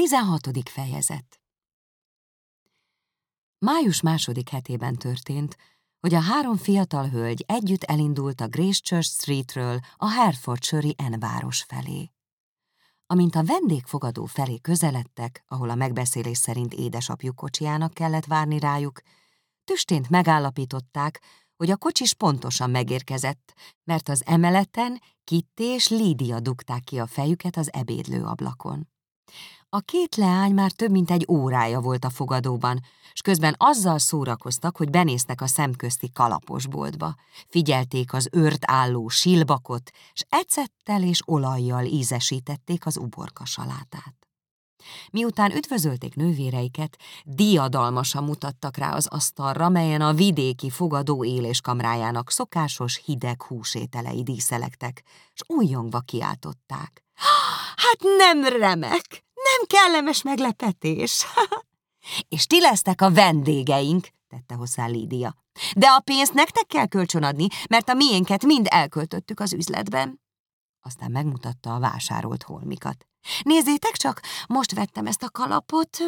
16. fejezet Május második hetében történt, hogy a három fiatal hölgy együtt elindult a Gracechurch Streetről a Herefordshire N város felé. Amint a vendégfogadó felé közeledtek, ahol a megbeszélés szerint édesapjuk kocsijának kellett várni rájuk, tüstént megállapították, hogy a kocsis pontosan megérkezett, mert az emeleten Kitty és Lídia dugták ki a fejüket az ebédlő ablakon. A két leány már több mint egy órája volt a fogadóban, és közben azzal szórakoztak, hogy benéztek a szemközti kalaposboltba. Figyelték az ört álló silbakot, és ecettel és olajjal ízesítették az uborka salátát. Miután üdvözölték nővéreiket, diadalmasan mutattak rá az asztalra, melyen a vidéki fogadó éléskamrájának szokásos hideg húsételei díszelektek, és újjongva kiáltották. Hát nem remek, nem kellemes meglepetés. és ti lesztek a vendégeink, tette hozzá Lídia. De a pénzt nektek kell kölcsönadni, mert a miénket mind elköltöttük az üzletben. Aztán megmutatta a vásárolt holmikat. Nézzétek csak, most vettem ezt a kalapot.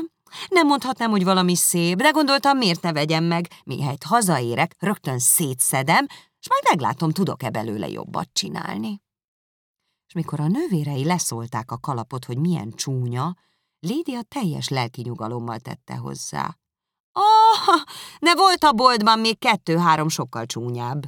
Nem mondhatnám, hogy valami szép, de gondoltam, miért ne vegyem meg. Mihelyt hazaérek, rögtön szétszedem, és majd meglátom, tudok-e belőle jobbat csinálni. És mikor a nővérei leszólták a kalapot, hogy milyen csúnya, Lídia teljes lelkinyugalommal tette hozzá. Oh, ne volt a boltban még kettő-három sokkal csúnyább.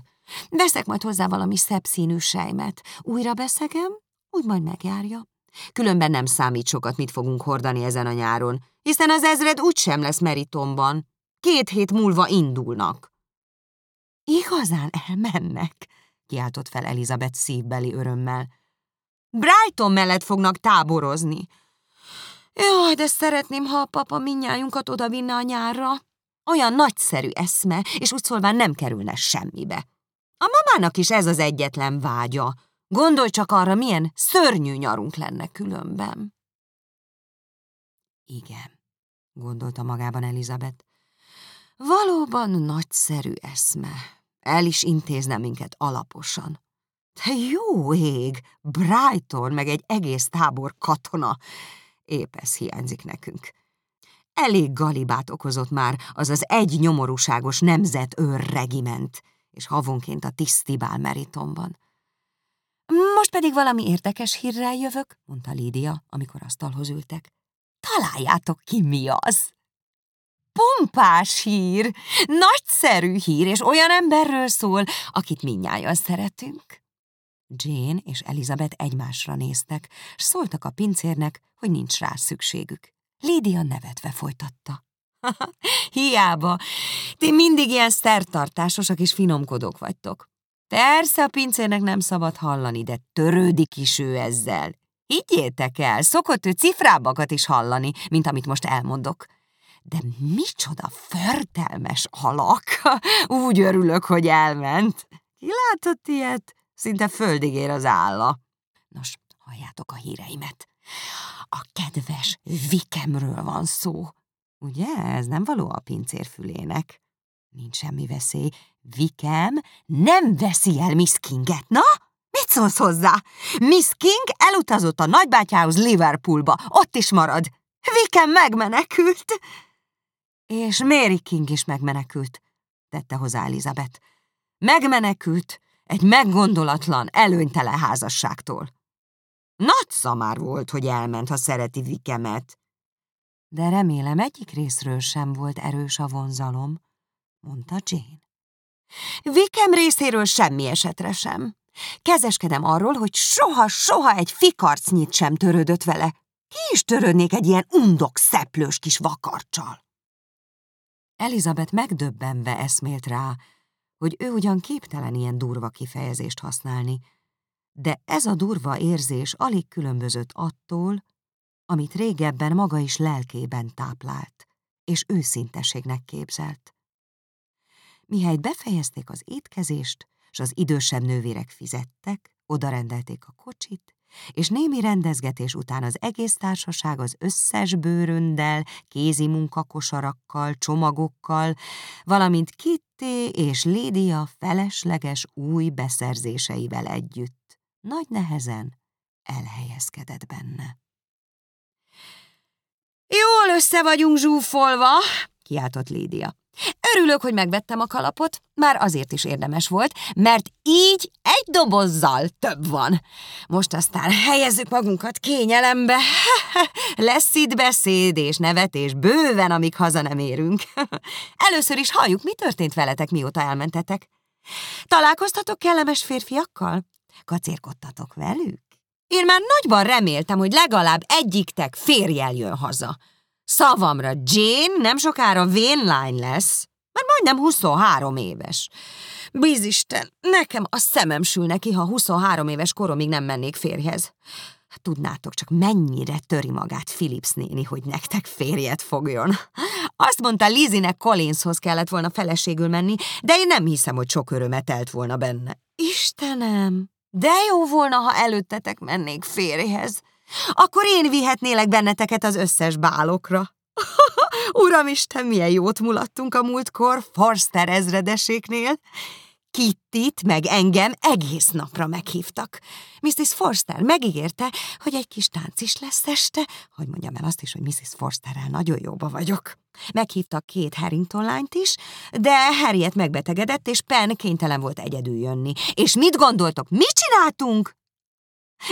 Veszek majd hozzá valami szebb színű sejmet. Újra beszegem, úgy majd megjárja. Különben nem számít sokat, mit fogunk hordani ezen a nyáron, hiszen az ezred úgysem lesz meritomban. Két hét múlva indulnak. Igazán elmennek? kiáltott fel Elizabeth szívbeli örömmel. Brighton mellett fognak táborozni. Jaj, de szeretném, ha a papa minnyájunkat odavinne a nyárra. Olyan nagyszerű eszme, és úgy szólván nem kerülne semmibe. A mamának is ez az egyetlen vágya. Gondolj csak arra, milyen szörnyű nyarunk lenne különben. Igen, gondolta magában Elizabeth. Valóban nagyszerű eszme. El is intézne minket alaposan. Te jó ég, Brighton, meg egy egész tábor katona. Épp ez hiányzik nekünk. Elég galibát okozott már az az egy nyomorúságos nemzetőr regiment, és havonként a tisztibál meritomban. Most pedig valami érdekes hírrel jövök, mondta Lídia, amikor asztalhoz ültek. Találjátok ki, mi az! Pompás hír, nagyszerű hír, és olyan emberről szól, akit minnyáján szeretünk. Jane és Elizabeth egymásra néztek, s szóltak a pincérnek, hogy nincs rá szükségük. Lídia nevetve folytatta. Hiába, ti mindig ilyen szertartásosak és finomkodók vagytok. Persze a pincérnek nem szabad hallani, de törődik is ő ezzel. Higgyétek el, szokott ő cifrábakat is hallani, mint amit most elmondok. De micsoda förtelmes alak! Úgy örülök, hogy elment. Ki látott ilyet? Szinte földig ér az álla. Nos, halljátok a híreimet. A kedves Vikemről van szó. Ugye, ez nem való a pincér fülének. Nincs semmi veszély. Vikem nem veszi el Miss Kinget, na? Mit szólsz hozzá? Miss King elutazott a nagybátyához Liverpoolba, ott is marad. Vikem megmenekült. És Mary King is megmenekült, tette hozzá Elizabeth. Megmenekült egy meggondolatlan, előnytelen házasságtól. Nagy szamár volt, hogy elment, ha szereti Vikemet. De remélem egyik részről sem volt erős a vonzalom, mondta Jane. Vikem részéről semmi esetre sem. Kezeskedem arról, hogy soha-soha egy fikarcnyit sem törődött vele. Ki is törődnék egy ilyen undok szeplős kis vakarcsal? Elizabeth megdöbbenve eszmélt rá, hogy ő ugyan képtelen ilyen durva kifejezést használni, de ez a durva érzés alig különbözött attól, amit régebben maga is lelkében táplált, és őszinteségnek képzelt. Mihelyt befejezték az étkezést, s az idősebb nővérek fizettek, odarendelték a kocsit, és némi rendezgetés után az egész társaság az összes bőröndel, kézi munkakosarakkal, csomagokkal, valamint Kitty és Lídia felesleges új beszerzéseivel együtt nagy nehezen elhelyezkedett benne. Jól össze vagyunk zsúfolva, kiáltott Lídia. Örülök, hogy megvettem a kalapot, már azért is érdemes volt, mert így egy dobozzal több van. Most aztán helyezzük magunkat kényelembe. Lesz itt beszéd és nevetés bőven, amíg haza nem érünk. Először is halljuk, mi történt veletek, mióta elmentetek. Találkoztatok kellemes férfiakkal? Kacérkodtatok velük? Én már nagyban reméltem, hogy legalább egyiktek férjel jön haza. Szavamra, Jane nem sokára vénlány lesz, mert majdnem 23 éves. Bízisten, nekem a szemem sül neki, ha 23 éves koromig nem mennék férjhez. Tudnátok csak, mennyire töri magát Philips néni, hogy nektek férjet fogjon. Azt mondta, Lizinek Collinshoz kellett volna feleségül menni, de én nem hiszem, hogy sok örömet telt volna benne. Istenem, de jó volna, ha előttetek mennék férjhez. Akkor én vihetnélek benneteket az összes bálokra. Uramisten, milyen jót mulattunk a múltkor Forster ezredeséknél. Kittit meg engem egész napra meghívtak. Mrs. Forster megígérte, hogy egy kis tánc is lesz este, hogy mondjam el azt is, hogy Mrs. Forsterrel nagyon jóba vagyok. Meghívtak két Harrington lányt is, de Harriet megbetegedett, és Penn kénytelen volt egyedül jönni. És mit gondoltok, mit csináltunk?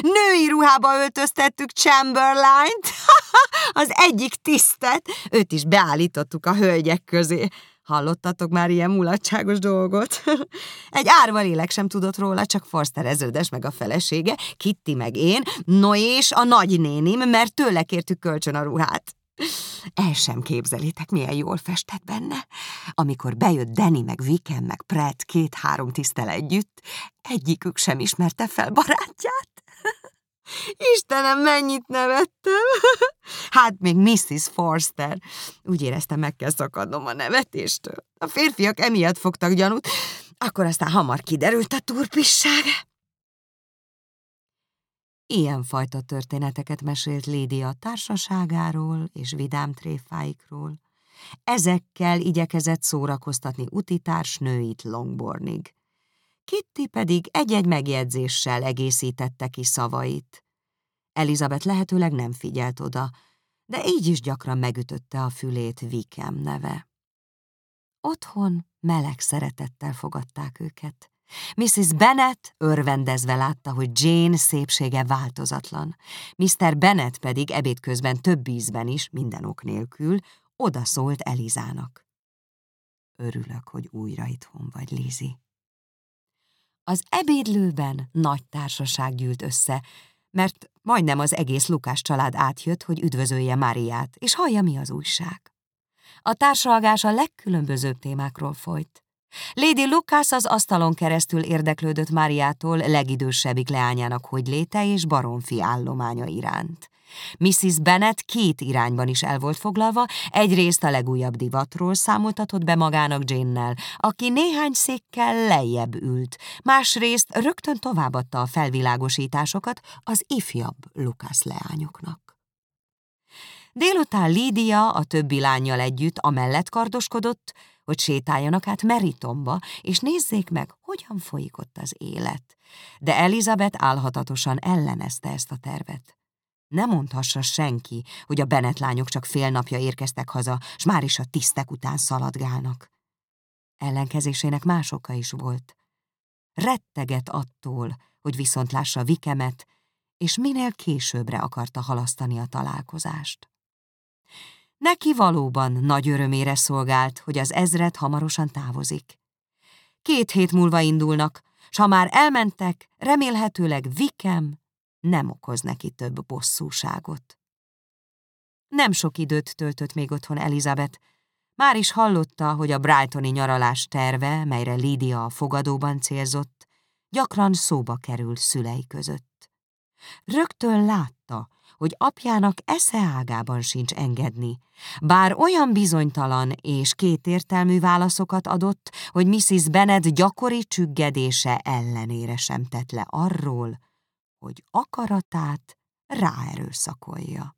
Női ruhába öltöztettük Chamberlain-t, az egyik tisztet, őt is beállítottuk a hölgyek közé. Hallottatok már ilyen mulatságos dolgot? Egy árva lélek sem tudott róla, csak Forster eződes meg a felesége, Kitty meg én, no és a nagynénim, mert tőle kértük kölcsön a ruhát. El sem képzelitek, milyen jól festett benne. Amikor bejött Danny, meg Viken, meg Pratt két-három tisztel együtt, egyikük sem ismerte fel barátját. Istenem, mennyit nevettem! Hát még Mrs. Forster. Úgy éreztem, meg kell szakadnom a nevetéstől. A férfiak emiatt fogtak gyanút, akkor aztán hamar kiderült a turpisság. Ilyenfajta történeteket mesélt Lédi a társaságáról és vidám tréfáikról. Ezekkel igyekezett szórakoztatni utitársnőit Longbornig. Kitty pedig egy-egy megjegyzéssel egészítette ki szavait. Elizabeth lehetőleg nem figyelt oda, de így is gyakran megütötte a fülét Vikem neve. Otthon meleg szeretettel fogadták őket. Mrs. Bennet örvendezve látta, hogy Jane szépsége változatlan. Mr. Bennet pedig ebéd közben több ízben is, minden ok nélkül, odaszólt Elizának. Örülök, hogy újra itthon vagy, Lizi. Az ebédlőben nagy társaság gyűlt össze, mert majdnem az egész Lukás család átjött, hogy üdvözölje Máriát, és hallja, mi az újság. A társalgás a legkülönbözőbb témákról folyt. Lady Lucas az asztalon keresztül érdeklődött Máriától legidősebbik leányának hogy léte és baronfi állománya iránt. Mrs. Bennet két irányban is el volt foglalva, egyrészt a legújabb divatról számoltatott be magának Jane-nel, aki néhány székkel lejjebb ült, másrészt rögtön továbbadta a felvilágosításokat az ifjabb Lucas leányoknak. Délután Lídia a többi lányjal együtt amellett kardoskodott, hogy sétáljanak át Meritomba, és nézzék meg, hogyan folyik ott az élet. De Elizabeth álhatatosan ellenezte ezt a tervet. Ne mondhassa senki, hogy a Bennet lányok csak fél napja érkeztek haza, s már is a tisztek után szaladgálnak. Ellenkezésének más oka is volt. Retteget attól, hogy viszont lássa Vikemet, és minél későbbre akarta halasztani a találkozást. Neki valóban nagy örömére szolgált, hogy az ezred hamarosan távozik. Két hét múlva indulnak, s ha már elmentek, remélhetőleg Vikem nem okoz neki több bosszúságot. Nem sok időt töltött még otthon Elizabeth, már is hallotta, hogy a Brightoni nyaralás terve, melyre Lídia a fogadóban célzott, gyakran szóba kerül szülei között. Rögtön látta, hogy apjának esze ágában sincs engedni, bár olyan bizonytalan és kétértelmű válaszokat adott, hogy Mrs. Bennet gyakori csüggedése ellenére sem tett le arról, hogy akaratát ráerőszakolja.